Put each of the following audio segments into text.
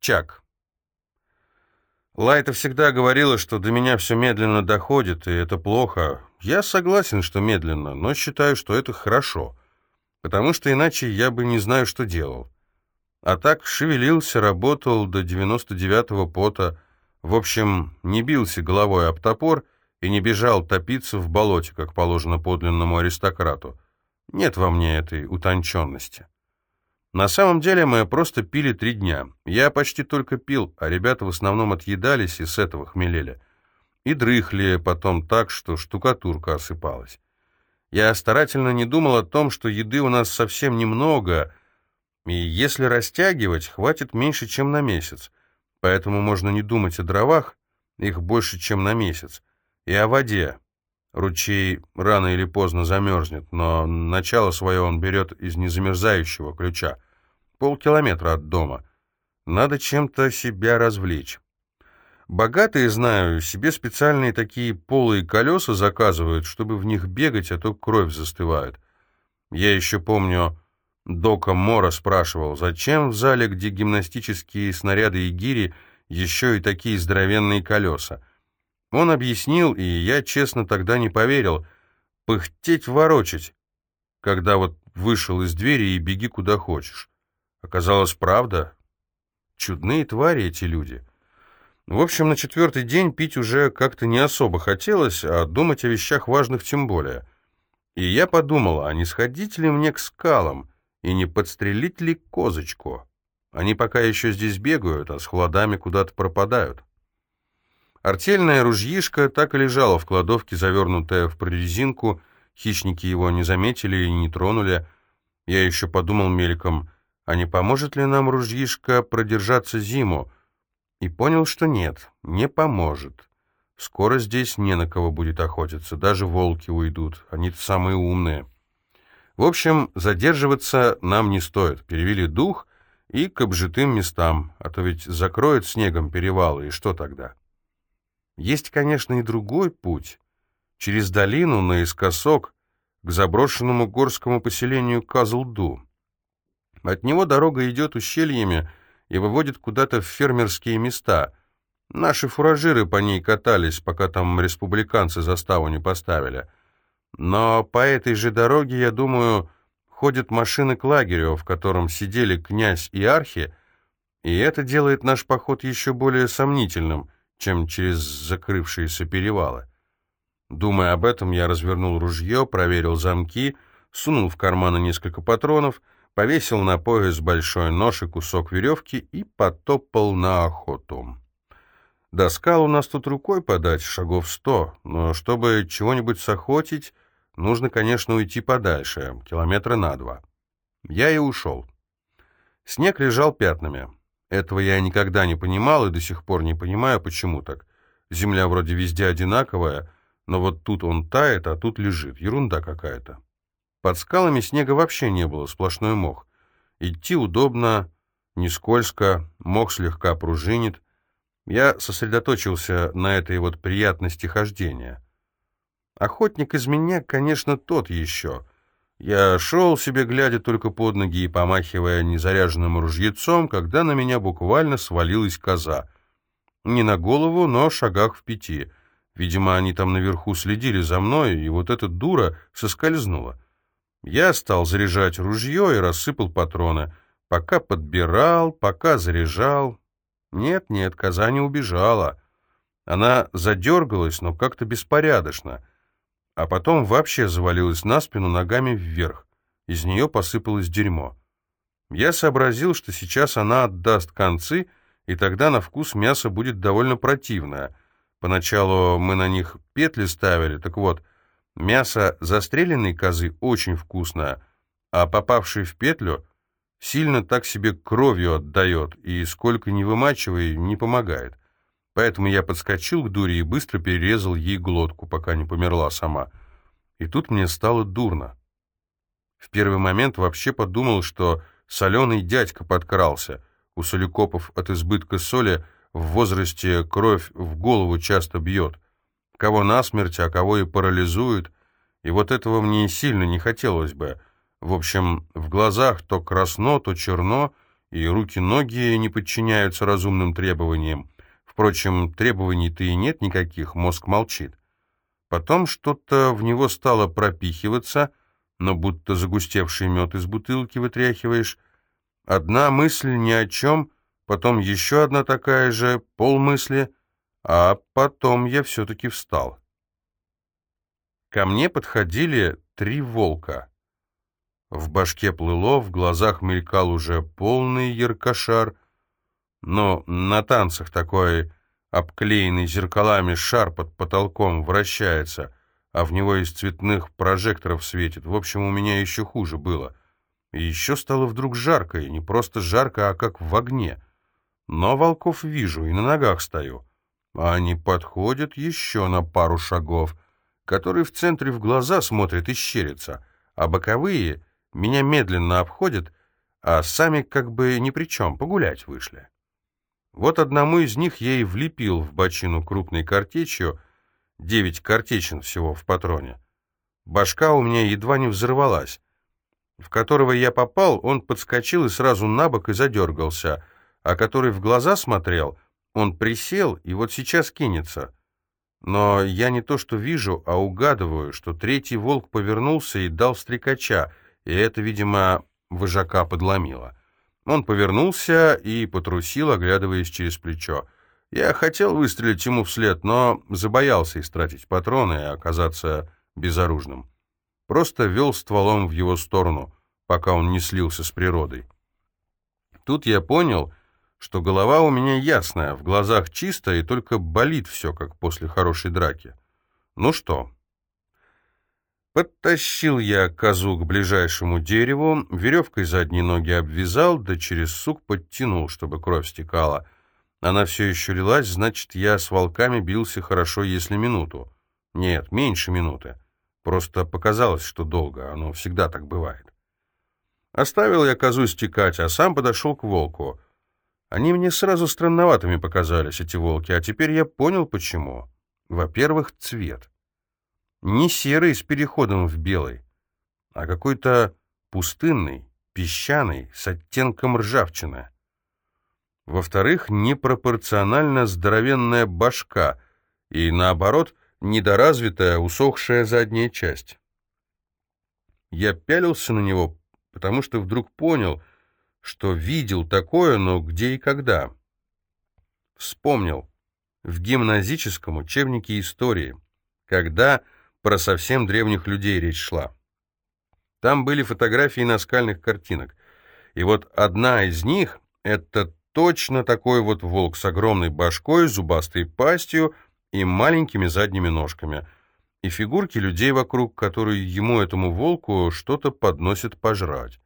Чак. Лайта всегда говорила, что до меня все медленно доходит, и это плохо. Я согласен, что медленно, но считаю, что это хорошо, потому что иначе я бы не знаю, что делал. А так шевелился, работал до 99-го пота, в общем, не бился головой об топор и не бежал топиться в болоте, как положено подлинному аристократу. Нет во мне этой утонченности. На самом деле мы просто пили три дня. Я почти только пил, а ребята в основном отъедались и с этого хмелели. И дрыхли потом так, что штукатурка осыпалась. Я старательно не думал о том, что еды у нас совсем немного, и если растягивать, хватит меньше, чем на месяц. Поэтому можно не думать о дровах, их больше, чем на месяц, и о воде. Ручей рано или поздно замерзнет, но начало свое он берет из незамерзающего ключа. Полкилометра от дома. Надо чем-то себя развлечь. Богатые, знаю, себе специальные такие полые колеса заказывают, чтобы в них бегать, а то кровь застывает. Я еще помню, Дока Мора спрашивал, зачем в зале, где гимнастические снаряды и гири, еще и такие здоровенные колеса. Он объяснил, и я, честно, тогда не поверил. Пыхтеть, ворочать, когда вот вышел из двери и беги куда хочешь. Оказалось, правда. Чудные твари эти люди. В общем, на четвертый день пить уже как-то не особо хотелось, а думать о вещах важных тем более. И я подумал, а не сходить ли мне к скалам и не подстрелить ли козочку? Они пока еще здесь бегают, а с холодами куда-то пропадают. Артельное ружьишко так и лежало в кладовке, завернутое в прорезинку. Хищники его не заметили и не тронули. Я еще подумал мельком, а не поможет ли нам ружьишко продержаться зиму? И понял, что нет, не поможет. Скоро здесь не на кого будет охотиться, даже волки уйдут, они самые умные. В общем, задерживаться нам не стоит. Перевели дух и к обжитым местам, а то ведь закроет снегом перевалы, и что тогда? Есть, конечно, и другой путь. Через долину наискосок к заброшенному горскому поселению Казлду. От него дорога идет ущельями и выводит куда-то в фермерские места. Наши фуражиры по ней катались, пока там республиканцы заставу не поставили. Но по этой же дороге, я думаю, ходят машины к лагерю, в котором сидели князь и архи, и это делает наш поход еще более сомнительным — чем через закрывшиеся перевалы. Думая об этом, я развернул ружье, проверил замки, сунул в карманы несколько патронов, повесил на пояс большой нож и кусок веревки и потопал на охоту. До скал у нас тут рукой подать, шагов сто, но чтобы чего-нибудь сохотить, нужно, конечно, уйти подальше, километра на два. Я и ушел. Снег лежал пятнами. Этого я никогда не понимал и до сих пор не понимаю, почему так. Земля вроде везде одинаковая, но вот тут он тает, а тут лежит. Ерунда какая-то. Под скалами снега вообще не было, сплошной мох. Идти удобно, не скользко, мох слегка пружинит. Я сосредоточился на этой вот приятности хождения. Охотник из меня, конечно, тот еще — я шел себе, глядя только под ноги и помахивая незаряженным ружьецом, когда на меня буквально свалилась коза. Не на голову, но шагах в пяти. Видимо, они там наверху следили за мной, и вот эта дура соскользнула. Я стал заряжать ружье и рассыпал патроны. Пока подбирал, пока заряжал. Нет-нет, коза не убежала. Она задергалась, но как-то беспорядочно — а потом вообще завалилась на спину ногами вверх. Из нее посыпалось дерьмо. Я сообразил, что сейчас она отдаст концы, и тогда на вкус мясо будет довольно противное. Поначалу мы на них петли ставили, так вот, мясо застреленной козы очень вкусное, а попавший в петлю сильно так себе кровью отдает, и сколько ни вымачивай, не помогает. Поэтому я подскочил к дуре и быстро перерезал ей глотку, пока не померла сама. И тут мне стало дурно. В первый момент вообще подумал, что соленый дядька подкрался. У соликопов от избытка соли в возрасте кровь в голову часто бьет. Кого насмерть, а кого и парализует. И вот этого мне сильно не хотелось бы. В общем, в глазах то красно, то черно, и руки-ноги не подчиняются разумным требованиям. Впрочем, требований-то и нет никаких, мозг молчит. Потом что-то в него стало пропихиваться, но будто загустевший мед из бутылки вытряхиваешь. Одна мысль ни о чем, потом еще одна такая же, полмысли, а потом я все-таки встал. Ко мне подходили три волка. В башке плыло, в глазах мелькал уже полный яркошар, но на танцах такой обклеенный зеркалами шар под потолком вращается, а в него из цветных прожекторов светит. В общем, у меня еще хуже было. И еще стало вдруг жарко, и не просто жарко, а как в огне. Но волков вижу и на ногах стою. А они подходят еще на пару шагов, который в центре в глаза смотрит и щерится, а боковые меня медленно обходят, а сами как бы ни при чем, погулять вышли. Вот одному из них я и влепил в бочину крупной картечью, девять картечин всего в патроне. Башка у меня едва не взорвалась. В которого я попал, он подскочил и сразу на бок и задергался, а который в глаза смотрел, он присел и вот сейчас кинется. Но я не то что вижу, а угадываю, что третий волк повернулся и дал стрекача, и это, видимо, вожака подломило. Он повернулся и потрусил, оглядываясь через плечо. Я хотел выстрелить ему вслед, но забоялся истратить патроны и оказаться безоружным. Просто вел стволом в его сторону, пока он не слился с природой. Тут я понял, что голова у меня ясная, в глазах чисто и только болит все, как после хорошей драки. Ну что, Подтащил я козу к ближайшему дереву, веревкой задние ноги обвязал, да через сук подтянул, чтобы кровь стекала. Она все еще лилась, значит, я с волками бился хорошо, если минуту. Нет, меньше минуты. Просто показалось, что долго, оно всегда так бывает. Оставил я козу стекать, а сам подошел к волку. Они мне сразу странноватыми показались, эти волки, а теперь я понял, почему. Во-первых, цвет не серый с переходом в белый, а какой-то пустынный, песчаный, с оттенком ржавчины. Во-вторых, непропорционально здоровенная башка и, наоборот, недоразвитая, усохшая задняя часть. Я пялился на него, потому что вдруг понял, что видел такое, но где и когда. Вспомнил. В гимназическом учебнике истории, когда про совсем древних людей речь шла. Там были фотографии наскальных картинок. И вот одна из них — это точно такой вот волк с огромной башкой, зубастой пастью и маленькими задними ножками. И фигурки людей вокруг, которые ему, этому волку, что-то подносят пожрать.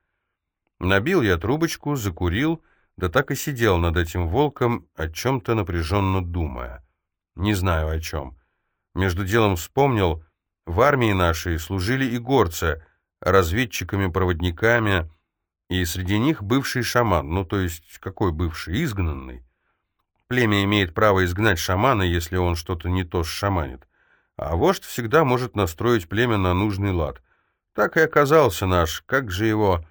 Набил я трубочку, закурил, да так и сидел над этим волком, о чем-то напряженно думая. Не знаю о чем. Между делом вспомнил, в армии нашей служили и горцы, разведчиками-проводниками, и среди них бывший шаман, ну то есть какой бывший, изгнанный. Племя имеет право изгнать шамана, если он что-то не то шаманит, а вождь всегда может настроить племя на нужный лад. Так и оказался наш, как же его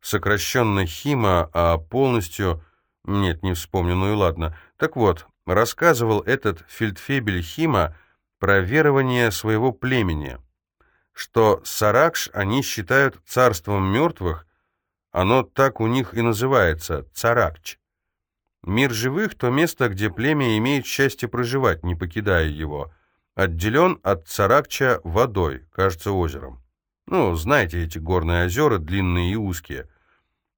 сокращенно Хима, а полностью... Нет, не вспомню, ну и ладно. Так вот, рассказывал этот фельдфебель Хима, про верование своего племени, что Саракш они считают царством мертвых, оно так у них и называется – Царакч. Мир живых – то место, где племя имеет счастье проживать, не покидая его, отделен от Царакча водой, кажется, озером. Ну, знаете эти горные озера, длинные и узкие.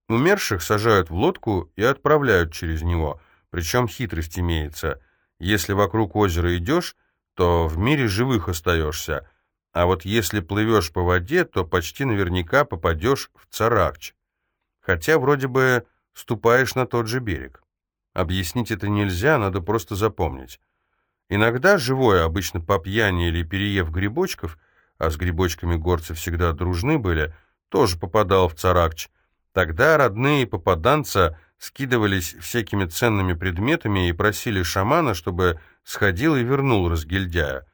Умерших сажают в лодку и отправляют через него, причем хитрость имеется. Если вокруг озера идешь, то в мире живых остаешься, а вот если плывешь по воде, то почти наверняка попадешь в Царакч. Хотя вроде бы ступаешь на тот же берег. Объяснить это нельзя, надо просто запомнить. Иногда живое, обычно по пьяни или переев грибочков, а с грибочками горцы всегда дружны были, тоже попадал в Царакч. Тогда родные попаданца скидывались всякими ценными предметами и просили шамана, чтобы сходил и вернул разгильдяя.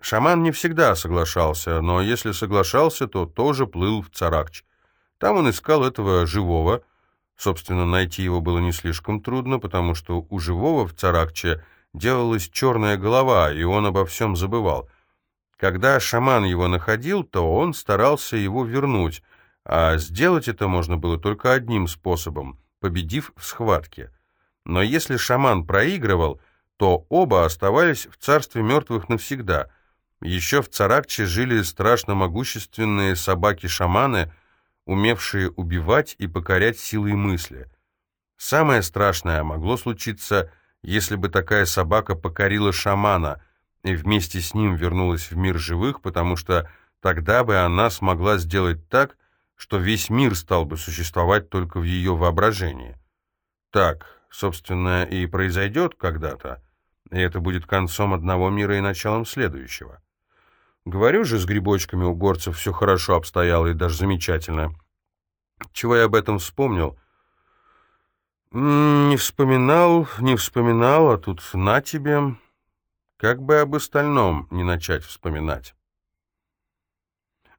Шаман не всегда соглашался, но если соглашался, то тоже плыл в Царакч. Там он искал этого живого, Собственно, найти его было не слишком трудно, потому что у живого в Царакче делалась черная голова, и он обо всем забывал. Когда шаман его находил, то он старался его вернуть, а сделать это можно было только одним способом — победив в схватке. Но если шаман проигрывал, то оба оставались в царстве мертвых навсегда. Еще в Царакче жили страшно могущественные собаки-шаманы, умевшие убивать и покорять силой мысли. Самое страшное могло случиться, если бы такая собака покорила шамана и вместе с ним вернулась в мир живых, потому что тогда бы она смогла сделать так, что весь мир стал бы существовать только в ее воображении. Так, собственно, и произойдет когда-то, и это будет концом одного мира и началом следующего. Говорю же, с грибочками у горцев все хорошо обстояло и даже замечательно. Чего я об этом вспомнил? Не вспоминал, не вспоминал, а тут на тебе. Как бы об остальном не начать вспоминать.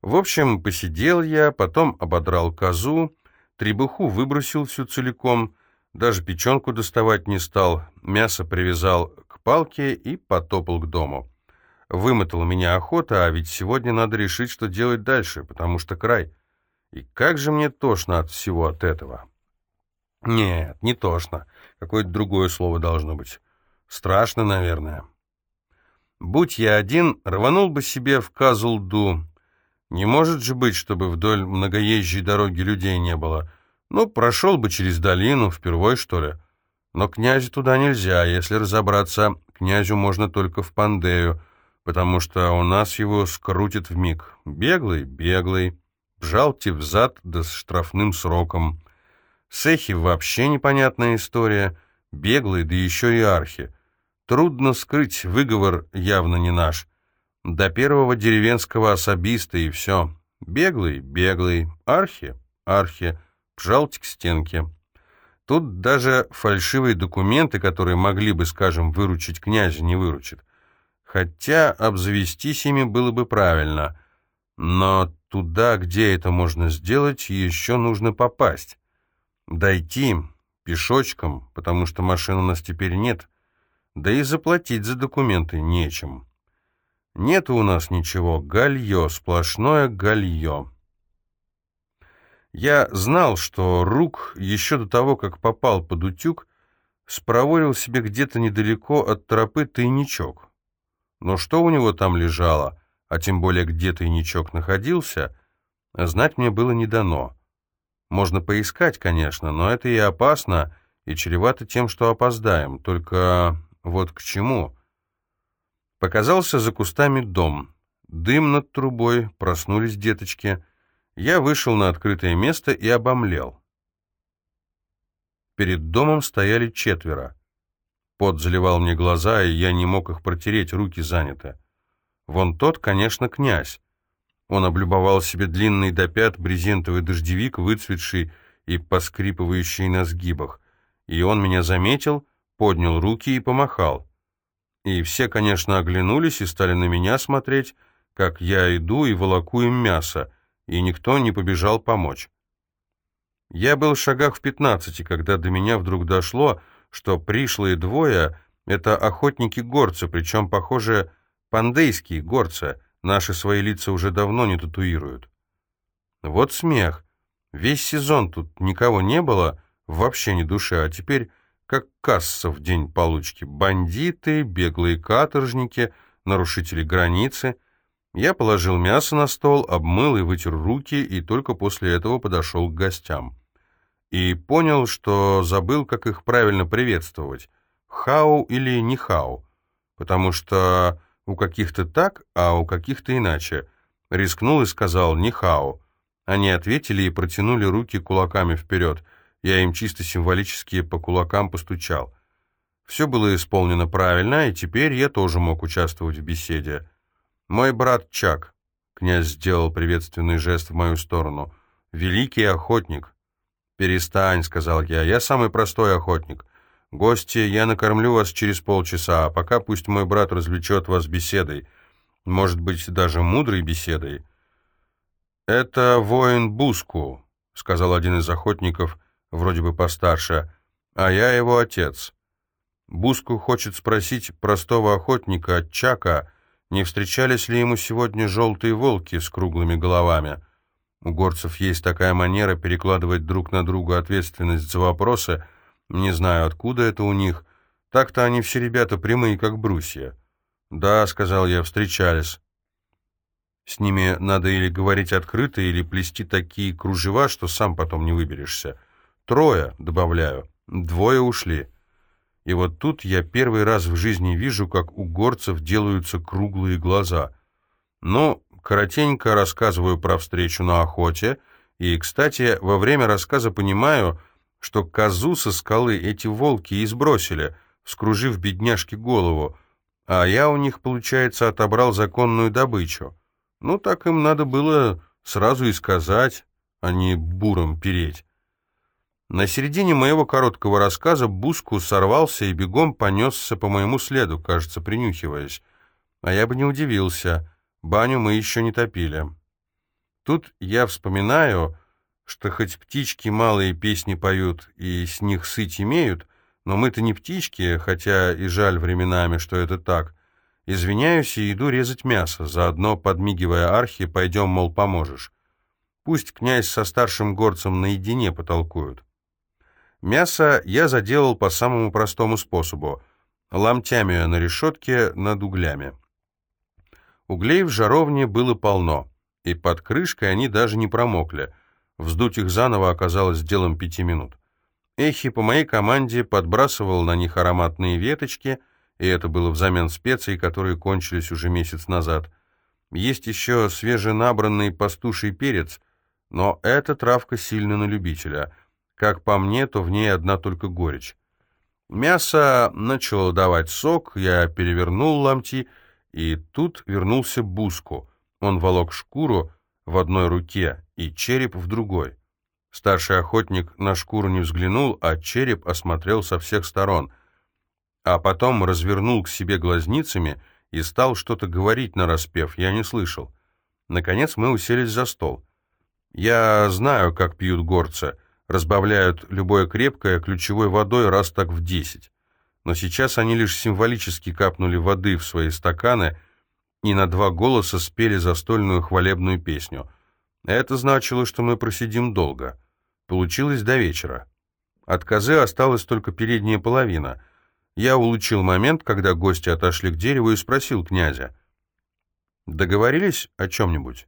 В общем, посидел я, потом ободрал козу, требуху выбросил всю целиком, даже печенку доставать не стал, мясо привязал к палке и потопал к дому. Вымотала меня охота, а ведь сегодня надо решить, что делать дальше, потому что край. И как же мне тошно от всего от этого. Нет, не тошно. Какое-то другое слово должно быть. Страшно, наверное. Будь я один, рванул бы себе в Казулду. Не может же быть, чтобы вдоль многоезжей дороги людей не было. Ну, прошел бы через долину, впервой, что ли. Но князю туда нельзя, если разобраться, князю можно только в Пандею, потому что у нас его скрутит в миг. Беглый, беглый, бжалте взад да с штрафным сроком. Сехи вообще непонятная история, беглый, да еще и архи. Трудно скрыть, выговор явно не наш. До первого деревенского особиста и все. Беглый, беглый, архи, архи, пжалте к стенке. Тут даже фальшивые документы, которые могли бы, скажем, выручить князя, не выручат. Хотя обзавестись ими было бы правильно. Но туда, где это можно сделать, еще нужно попасть. Дойти пешочком, потому что машин у нас теперь нет, да и заплатить за документы нечем. Нет у нас ничего, галье, сплошное галье. Я знал, что Рук еще до того, как попал под утюг, спроворил себе где-то недалеко от тропы тайничок. Но что у него там лежало, а тем более где тайничок находился, знать мне было не дано. Можно поискать, конечно, но это и опасно, и чревато тем, что опоздаем. Только вот к чему? Показался за кустами дом. Дым над трубой, проснулись деточки. Я вышел на открытое место и обомлел. Перед домом стояли четверо. Пот заливал мне глаза, и я не мог их протереть, руки заняты. Вон тот, конечно, князь. Он облюбовал себе длинный до пят брезентовый дождевик, выцветший и поскрипывающий на сгибах. И он меня заметил, поднял руки и помахал. И все, конечно, оглянулись и стали на меня смотреть, как я иду и волоку им мясо, и никто не побежал помочь. Я был в шагах в пятнадцати, когда до меня вдруг дошло, что пришлые двое — это охотники-горцы, причем, похоже, пандейские горцы, наши свои лица уже давно не татуируют. Вот смех. Весь сезон тут никого не было, вообще ни души, а теперь как касса в день получки. Бандиты, беглые каторжники, нарушители границы. Я положил мясо на стол, обмыл и вытер руки, и только после этого подошел к гостям и понял, что забыл, как их правильно приветствовать. Хау или не хау, потому что у каких-то так, а у каких-то иначе. Рискнул и сказал «не хау». Они ответили и протянули руки кулаками вперед. Я им чисто символически по кулакам постучал. Все было исполнено правильно, и теперь я тоже мог участвовать в беседе. «Мой брат Чак», — князь сделал приветственный жест в мою сторону, — «великий охотник». «Перестань», — сказал я, — «я самый простой охотник. Гости, я накормлю вас через полчаса, а пока пусть мой брат развлечет вас беседой, может быть, даже мудрой беседой». «Это воин Буску», — сказал один из охотников, вроде бы постарше, а я его отец. Буску хочет спросить простого охотника Чака, не встречались ли ему сегодня желтые волки с круглыми головами. У горцев есть такая манера перекладывать друг на друга ответственность за вопросы, не знаю, откуда это у них. Так-то они все ребята прямые, как брусья. «Да», — сказал я, — «встречались». С ними надо или говорить открыто, или плести такие кружева, что сам потом не выберешься. Трое, добавляю, двое ушли. И вот тут я первый раз в жизни вижу, как у горцев делаются круглые глаза. Ну, коротенько рассказываю про встречу на охоте, и, кстати, во время рассказа понимаю, что козу со скалы эти волки и сбросили, скружив бедняжке голову, а я у них, получается, отобрал законную добычу. Ну, так им надо было сразу и сказать, а не буром переть. На середине моего короткого рассказа Буску сорвался и бегом понесся по моему следу, кажется, принюхиваясь. А я бы не удивился, баню мы еще не топили. Тут я вспоминаю, что хоть птички малые песни поют и с них сыть имеют, но мы-то не птички, хотя и жаль временами, что это так. Извиняюсь и иду резать мясо, заодно подмигивая архи, пойдем, мол, поможешь. Пусть князь со старшим горцем наедине потолкуют. Мясо я заделал по самому простому способу, ломтями на решетке над углями. Углей в жаровне было полно, и под крышкой они даже не промокли. Вздуть их заново оказалось делом пяти минут. Эхи по моей команде подбрасывал на них ароматные веточки, и это было взамен специй, которые кончились уже месяц назад. Есть еще свеженабранный пастуший перец, но эта травка сильно на любителя — как по мне, то в ней одна только горечь. Мясо начало давать сок, я перевернул ломти, и тут вернулся Буску. Он волок шкуру в одной руке и череп в другой. Старший охотник на шкуру не взглянул, а череп осмотрел со всех сторон, а потом развернул к себе глазницами и стал что-то говорить на распев, я не слышал. Наконец мы уселись за стол. Я знаю, как пьют горцы — разбавляют любое крепкое ключевой водой раз так в десять. Но сейчас они лишь символически капнули воды в свои стаканы и на два голоса спели застольную хвалебную песню. Это значило, что мы просидим долго. Получилось до вечера. От козы осталась только передняя половина. Я улучил момент, когда гости отошли к дереву и спросил князя. «Договорились о чем-нибудь?»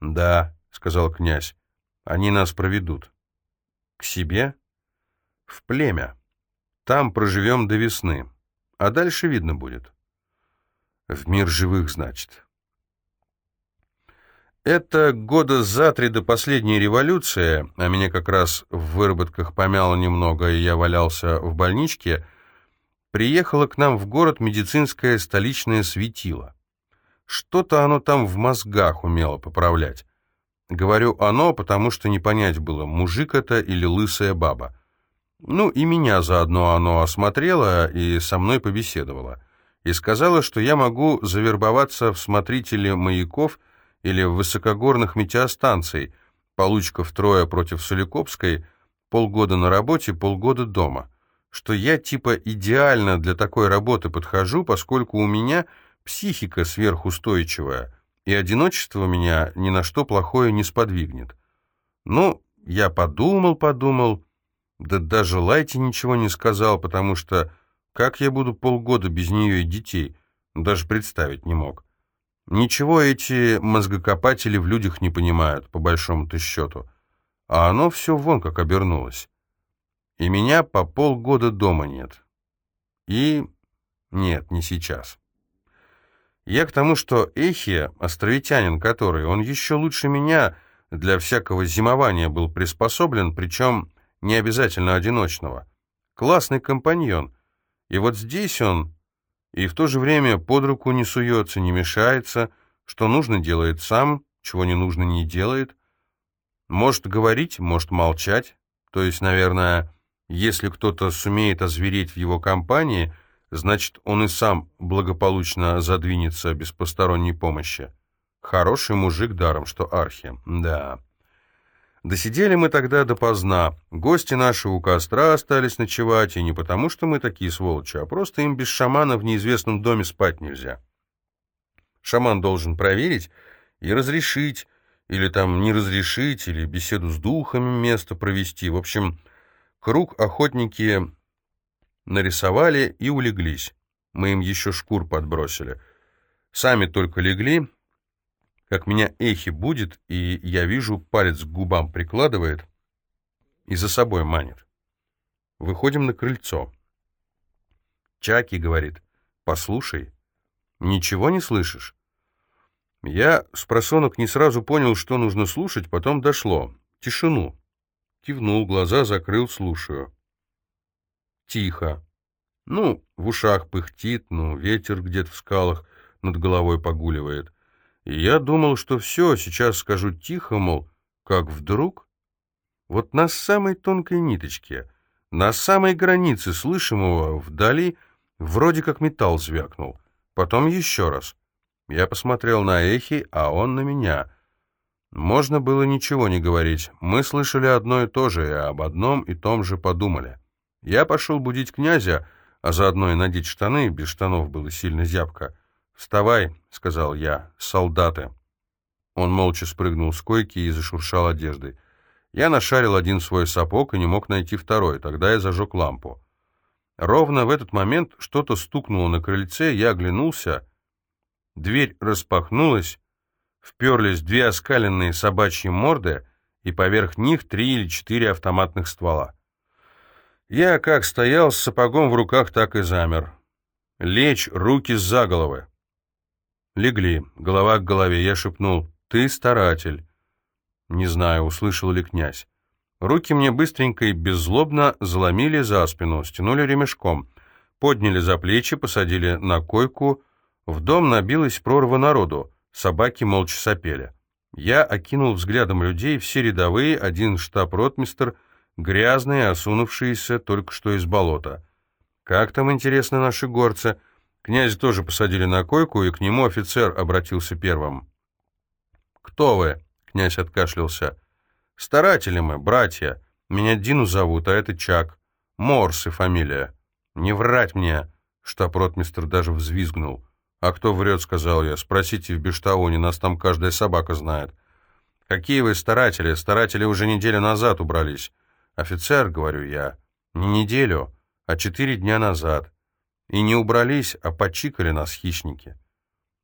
«Да», — сказал князь, — «они нас проведут». К себе? В племя. Там проживем до весны. А дальше видно будет. В мир живых, значит. Это года за три до последней революции, а меня как раз в выработках помяло немного, и я валялся в больничке, приехало к нам в город медицинское столичное светило. Что-то оно там в мозгах умело поправлять. Говорю «оно», потому что не понять было, мужик это или лысая баба. Ну, и меня заодно оно осмотрело и со мной побеседовало. И сказала, что я могу завербоваться в смотрители маяков или в высокогорных метеостанций, получка втрое против Соликопской, полгода на работе, полгода дома. Что я типа идеально для такой работы подхожу, поскольку у меня психика сверхустойчивая – и одиночество меня ни на что плохое не сподвигнет. Ну, я подумал, подумал, да даже Лайте ничего не сказал, потому что как я буду полгода без нее и детей, даже представить не мог. Ничего эти мозгокопатели в людях не понимают, по большому-то счету. А оно все вон как обернулось. И меня по полгода дома нет. И нет, не сейчас. Я к тому, что Эхия, островитянин который, он еще лучше меня для всякого зимования был приспособлен, причем не обязательно одиночного. Классный компаньон. И вот здесь он, и в то же время под руку не суется, не мешается, что нужно делает сам, чего не нужно не делает. Может говорить, может молчать. То есть, наверное, если кто-то сумеет озвереть в его компании – Значит, он и сам благополучно задвинется без посторонней помощи. Хороший мужик даром, что архи, да. Досидели мы тогда допоздна. Гости наши у костра остались ночевать, и не потому, что мы такие сволочи, а просто им без шамана в неизвестном доме спать нельзя. Шаман должен проверить и разрешить, или там не разрешить, или беседу с духами место провести. В общем, круг охотники нарисовали и улеглись. Мы им еще шкур подбросили. Сами только легли, как меня эхи будет, и я вижу, палец к губам прикладывает и за собой манит. Выходим на крыльцо. Чаки говорит, послушай, ничего не слышишь? Я с просонок не сразу понял, что нужно слушать, потом дошло. Тишину. Кивнул, глаза закрыл, слушаю. Тихо. Ну, в ушах пыхтит, ну, ветер где-то в скалах над головой погуливает. И я думал, что все, сейчас скажу тихо, мол, как вдруг... Вот на самой тонкой ниточке, на самой границе слышимого вдали вроде как металл звякнул. Потом еще раз. Я посмотрел на Эхи, а он на меня. Можно было ничего не говорить. Мы слышали одно и то же, и об одном и том же подумали. Я пошел будить князя, а заодно и надеть штаны, без штанов было сильно зябко. «Вставай», — сказал я, — «солдаты». Он молча спрыгнул с койки и зашуршал одеждой. Я нашарил один свой сапог и не мог найти второй, тогда я зажег лампу. Ровно в этот момент что-то стукнуло на крыльце, я оглянулся. Дверь распахнулась, вперлись две оскаленные собачьи морды, и поверх них три или четыре автоматных ствола. Я как стоял с сапогом в руках, так и замер. Лечь, руки за головы. Легли, голова к голове. Я шепнул «Ты старатель». Не знаю, услышал ли князь. Руки мне быстренько и беззлобно заломили за спину, стянули ремешком, подняли за плечи, посадили на койку. В дом набилась прорва народу, собаки молча сопели. Я окинул взглядом людей, все рядовые, один штаб-ротмистер, грязные, осунувшиеся только что из болота. Как там, интересно, наши горцы — Князь тоже посадили на койку, и к нему офицер обратился первым. «Кто вы?» — князь откашлялся. «Старатели мы, братья. Меня Дину зовут, а это Чак. Морсы фамилия. Не врать мне!» Штаб-ротмистр даже взвизгнул. «А кто врет?» — сказал я. «Спросите в Бештауне, нас там каждая собака знает». «Какие вы старатели? Старатели уже неделю назад убрались». «Офицер», — говорю я, — «не неделю, а четыре дня назад. И не убрались, а почикали нас хищники.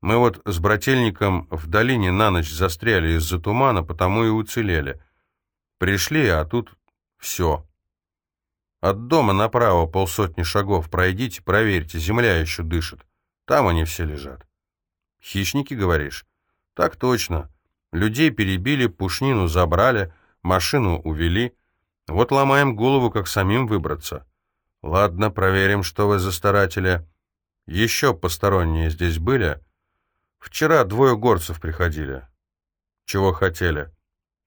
Мы вот с брательником в долине на ночь застряли из-за тумана, потому и уцелели. Пришли, а тут все. От дома направо полсотни шагов пройдите, проверьте, земля еще дышит. Там они все лежат. Хищники, говоришь? Так точно. Людей перебили, пушнину забрали, машину увели. Вот ломаем голову, как самим выбраться. Ладно, проверим, что вы за старатели. Еще посторонние здесь были? Вчера двое горцев приходили. Чего хотели?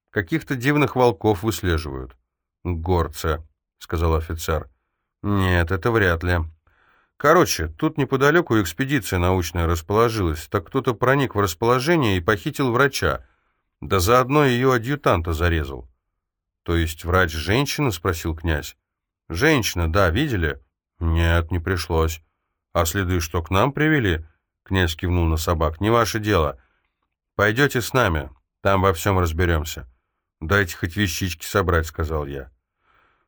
Каких-то дивных волков выслеживают. Горцы, сказал офицер. Нет, это вряд ли. Короче, тут неподалеку экспедиция научная расположилась, так кто-то проник в расположение и похитил врача, да заодно ее адъютанта зарезал. То есть врач женщина? спросил князь. «Женщина, да, видели?» «Нет, не пришлось». «А следы что, к нам привели?» Князь кивнул на собак. «Не ваше дело. Пойдете с нами, там во всем разберемся». «Дайте хоть вещички собрать», — сказал я.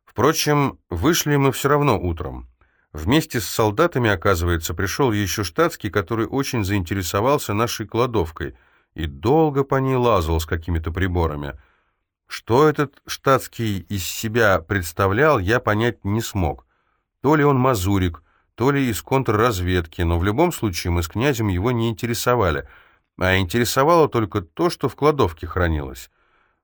Впрочем, вышли мы все равно утром. Вместе с солдатами, оказывается, пришел еще штатский, который очень заинтересовался нашей кладовкой и долго по ней лазал с какими-то приборами — что этот штатский из себя представлял, я понять не смог. То ли он мазурик, то ли из контрразведки, но в любом случае мы с князем его не интересовали, а интересовало только то, что в кладовке хранилось.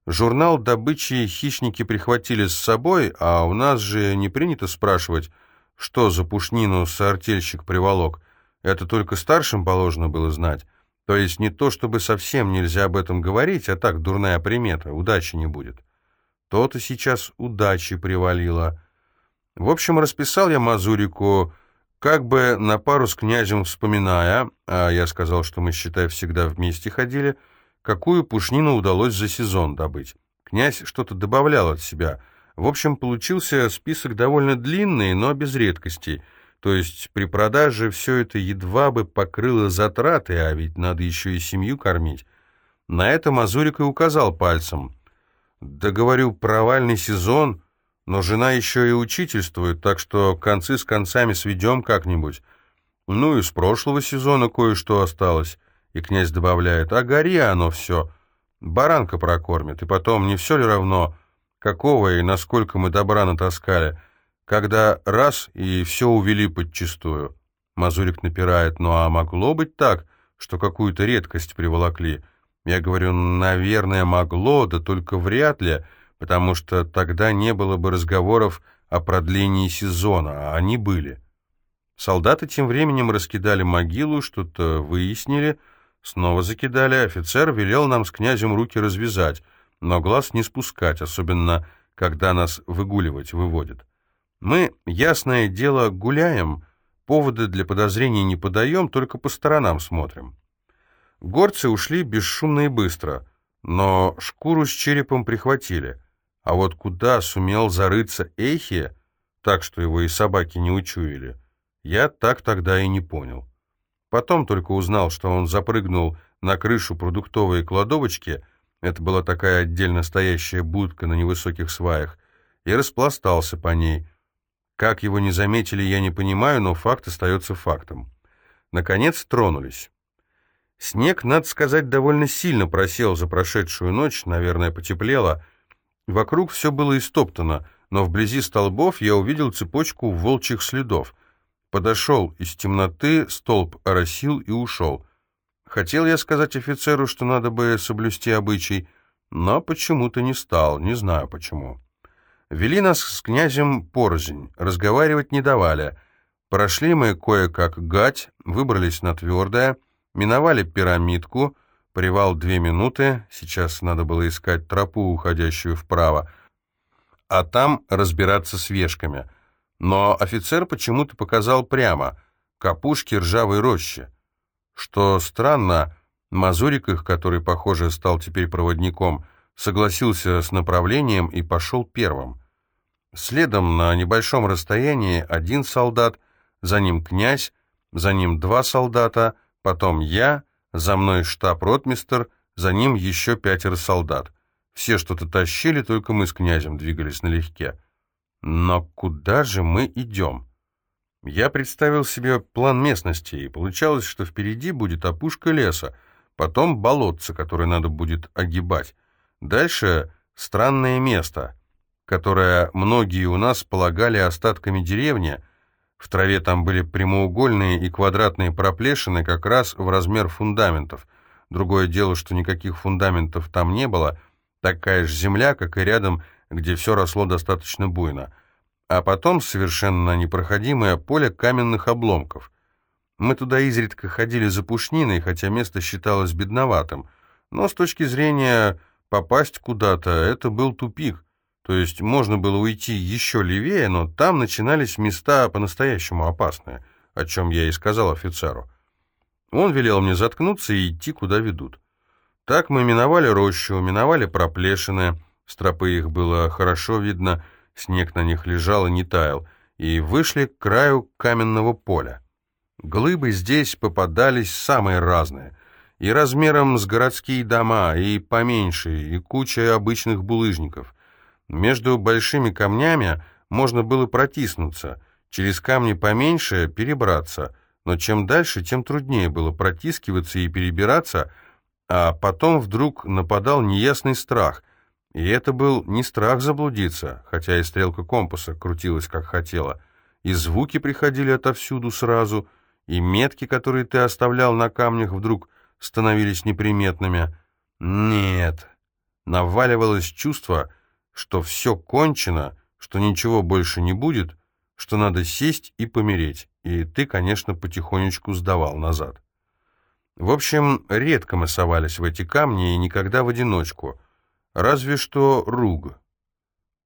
Журнал добычи хищники прихватили с собой, а у нас же не принято спрашивать, что за пушнину соартельщик приволок. Это только старшим положено было знать. То есть не то, чтобы совсем нельзя об этом говорить, а так дурная примета, удачи не будет. То-то сейчас удачи привалило. В общем, расписал я Мазурику, как бы на пару с князем вспоминая, а я сказал, что мы, считай, всегда вместе ходили, какую пушнину удалось за сезон добыть. Князь что-то добавлял от себя. В общем, получился список довольно длинный, но без редкостей. То есть при продаже все это едва бы покрыло затраты, а ведь надо еще и семью кормить. На это Мазурик и указал пальцем. «Да говорю, провальный сезон, но жена еще и учительствует, так что концы с концами сведем как-нибудь. Ну и с прошлого сезона кое-что осталось». И князь добавляет, «А гори оно все, баранка прокормит, и потом не все ли равно, какого и насколько мы добра натаскали, когда раз и все увели подчистую». Мазурик напирает, «Ну а могло быть так, что какую-то редкость приволокли?» Я говорю, наверное, могло, да только вряд ли, потому что тогда не было бы разговоров о продлении сезона, а они были. Солдаты тем временем раскидали могилу, что-то выяснили, снова закидали, офицер велел нам с князем руки развязать, но глаз не спускать, особенно когда нас выгуливать выводят. Мы, ясное дело, гуляем, поводы для подозрений не подаем, только по сторонам смотрим. Горцы ушли бесшумно и быстро, но шкуру с черепом прихватили. А вот куда сумел зарыться Эхи, так что его и собаки не учуяли, я так тогда и не понял. Потом только узнал, что он запрыгнул на крышу продуктовой кладовочки, это была такая отдельно стоящая будка на невысоких сваях, и распластался по ней. Как его не заметили, я не понимаю, но факт остается фактом. Наконец тронулись. Снег, надо сказать, довольно сильно просел за прошедшую ночь, наверное, потеплело. Вокруг все было истоптано, но вблизи столбов я увидел цепочку волчьих следов. Подошел из темноты, столб оросил и ушел. Хотел я сказать офицеру, что надо бы соблюсти обычай, но почему-то не стал, не знаю почему. Вели нас с князем порознь, разговаривать не давали. Прошли мы кое-как гать, выбрались на твердое — Миновали пирамидку, привал две минуты, сейчас надо было искать тропу, уходящую вправо, а там разбираться с вешками. Но офицер почему-то показал прямо, капушки ржавой рощи. Что странно, Мазурик их, который, похоже, стал теперь проводником, согласился с направлением и пошел первым. Следом на небольшом расстоянии один солдат, за ним князь, за ним два солдата — потом я, за мной штаб-ротмистер, за ним еще пятеро солдат. Все что-то тащили, только мы с князем двигались налегке. Но куда же мы идем? Я представил себе план местности, и получалось, что впереди будет опушка леса, потом болотце, которое надо будет огибать. Дальше странное место, которое многие у нас полагали остатками деревни, в траве там были прямоугольные и квадратные проплешины как раз в размер фундаментов. Другое дело, что никаких фундаментов там не было, такая же земля, как и рядом, где все росло достаточно буйно. А потом совершенно непроходимое поле каменных обломков. Мы туда изредка ходили за пушниной, хотя место считалось бедноватым. Но с точки зрения попасть куда-то, это был тупик. То есть можно было уйти еще левее, но там начинались места по-настоящему опасные, о чем я и сказал офицеру. Он велел мне заткнуться и идти, куда ведут. Так мы миновали рощу, миновали проплешины, стропы их было хорошо видно, снег на них лежал и не таял, и вышли к краю каменного поля. Глыбы здесь попадались самые разные, и размером с городские дома, и поменьше, и куча обычных булыжников — между большими камнями можно было протиснуться, через камни поменьше перебраться, но чем дальше, тем труднее было протискиваться и перебираться, а потом вдруг нападал неясный страх. И это был не страх заблудиться, хотя и стрелка компаса крутилась как хотела, и звуки приходили отовсюду сразу, и метки, которые ты оставлял на камнях, вдруг становились неприметными. Нет, наваливалось чувство, что все кончено, что ничего больше не будет, что надо сесть и помереть, и ты, конечно, потихонечку сдавал назад. В общем, редко мы совались в эти камни и никогда в одиночку, разве что Руг.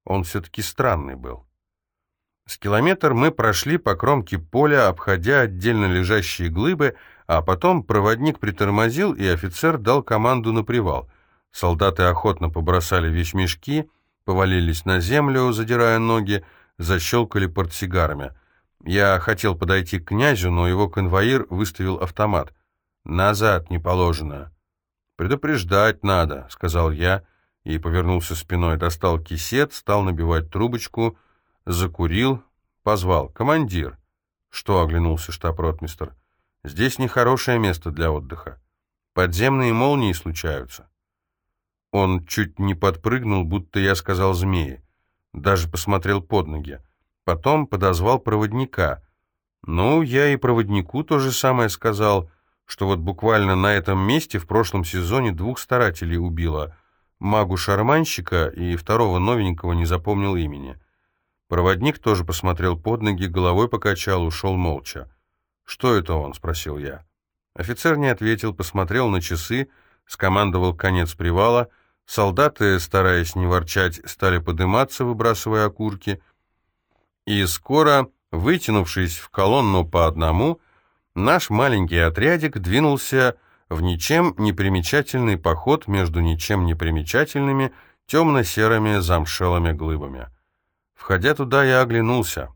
Он все-таки странный был. С километр мы прошли по кромке поля, обходя отдельно лежащие глыбы, а потом проводник притормозил, и офицер дал команду на привал. Солдаты охотно побросали вещмешки, повалились на землю, задирая ноги, защелкали портсигарами. Я хотел подойти к князю, но его конвоир выставил автомат. «Назад не положено». «Предупреждать надо», — сказал я, и повернулся спиной, достал кисет, стал набивать трубочку, закурил, позвал. «Командир». «Что?» — оглянулся штаб-ротмистр. «Здесь нехорошее место для отдыха. Подземные молнии случаются». Он чуть не подпрыгнул, будто я сказал змеи. Даже посмотрел под ноги. Потом подозвал проводника. Ну, я и проводнику то же самое сказал, что вот буквально на этом месте в прошлом сезоне двух старателей убило. Магу-шарманщика и второго новенького не запомнил имени. Проводник тоже посмотрел под ноги, головой покачал, ушел молча. «Что это он?» — спросил я. Офицер не ответил, посмотрел на часы, скомандовал конец привала. Солдаты, стараясь не ворчать, стали подниматься, выбрасывая окурки. И скоро, вытянувшись в колонну по одному, наш маленький отрядик двинулся в ничем не примечательный поход между ничем не примечательными темно-серыми замшелыми глыбами. Входя туда, я оглянулся.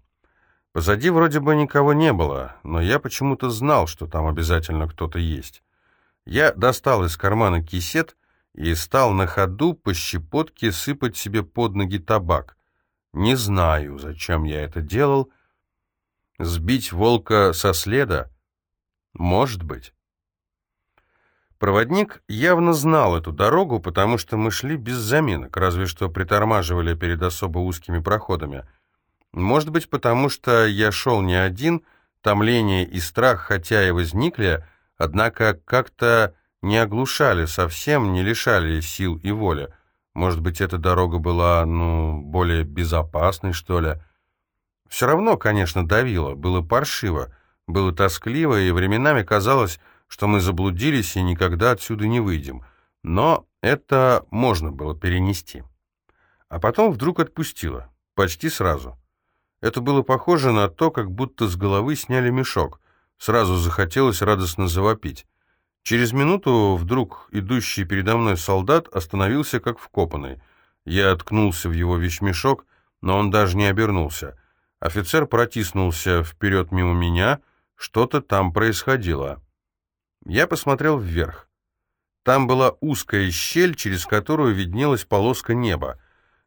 Позади вроде бы никого не было, но я почему-то знал, что там обязательно кто-то есть. Я достал из кармана кисет и стал на ходу по щепотке сыпать себе под ноги табак. Не знаю, зачем я это делал. Сбить волка со следа? Может быть. Проводник явно знал эту дорогу, потому что мы шли без заминок, разве что притормаживали перед особо узкими проходами. Может быть, потому что я шел не один, томление и страх, хотя и возникли, однако как-то не оглушали совсем, не лишали сил и воли. Может быть, эта дорога была, ну, более безопасной, что ли. Все равно, конечно, давило, было паршиво, было тоскливо, и временами казалось, что мы заблудились и никогда отсюда не выйдем. Но это можно было перенести. А потом вдруг отпустило. Почти сразу. Это было похоже на то, как будто с головы сняли мешок. Сразу захотелось радостно завопить. Через минуту вдруг идущий передо мной солдат остановился как вкопанный. Я откнулся в его вещмешок, но он даже не обернулся. Офицер протиснулся вперед мимо меня, что-то там происходило. Я посмотрел вверх. Там была узкая щель, через которую виднелась полоска неба.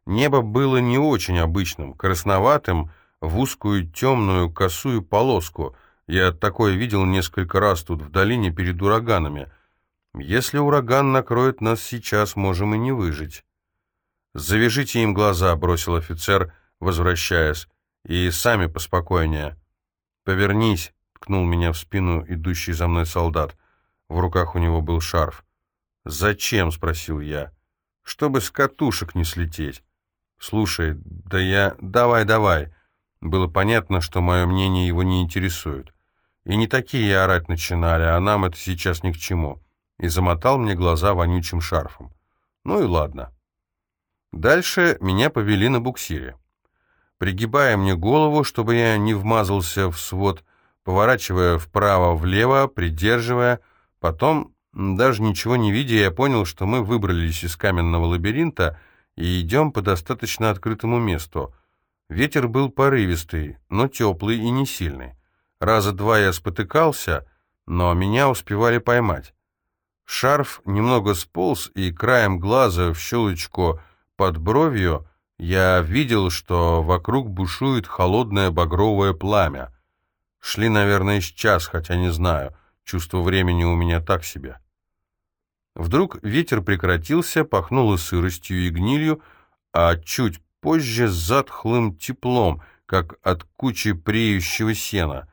Небо было не очень обычным, красноватым, в узкую темную косую полоску. Я такое видел несколько раз тут в долине перед ураганами. Если ураган накроет нас сейчас, можем и не выжить. «Завяжите им глаза», — бросил офицер, возвращаясь, — «и сами поспокойнее». «Повернись», — ткнул меня в спину идущий за мной солдат. В руках у него был шарф. «Зачем?» — спросил я. «Чтобы с катушек не слететь». «Слушай, да я... Давай, давай». Было понятно, что мое мнение его не интересует. И не такие орать начинали, а нам это сейчас ни к чему. И замотал мне глаза вонючим шарфом. Ну и ладно. Дальше меня повели на буксире. Пригибая мне голову, чтобы я не вмазался в свод, поворачивая вправо-влево, придерживая, Потом, даже ничего не видя, я понял, что мы выбрались из каменного лабиринта и идем по достаточно открытому месту. Ветер был порывистый, но теплый и не сильный. Раза два я спотыкался, но меня успевали поймать. Шарф немного сполз, и краем глаза в щелочку под бровью я видел, что вокруг бушует холодное багровое пламя. Шли, наверное, с час, хотя не знаю. Чувство времени у меня так себе. Вдруг ветер прекратился, пахнуло сыростью и гнилью, а чуть позже затхлым теплом, как от кучи преющего сена.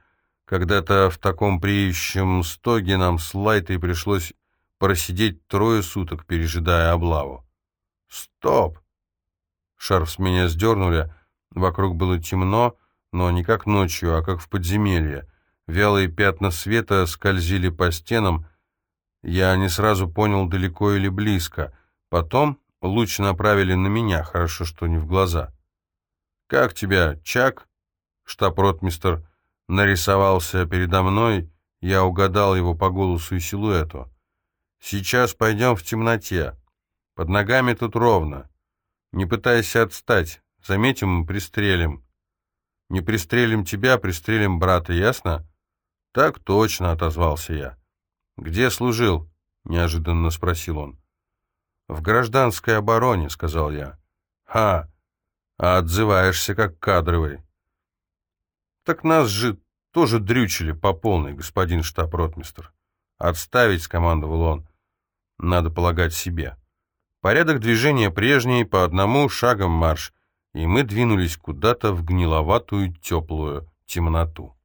Когда-то в таком преющем стоге нам с Лайтой пришлось просидеть трое суток, пережидая облаву. «Стоп!» Шарф с меня сдернули, вокруг было темно, но не как ночью, а как в подземелье. Вялые пятна света скользили по стенам. Я не сразу понял, далеко или близко. Потом луч направили на меня, хорошо, что не в глаза. «Как тебя, Чак?» Штаб-ротмистер нарисовался передо мной, я угадал его по голосу и силуэту. «Сейчас пойдем в темноте. Под ногами тут ровно. Не пытайся отстать. Заметим, пристрелим. Не пристрелим тебя, пристрелим брата, ясно? Так точно, отозвался я. Где служил? Неожиданно спросил он. В гражданской обороне, сказал я. Ха, а отзываешься как кадровый. Так нас же тоже дрючили по полной, господин штаб-ротмистр. Отставить, скомандовал он. Надо полагать себе. Порядок движения прежний, по одному шагом марш, и мы двинулись куда-то в гниловатую теплую темноту.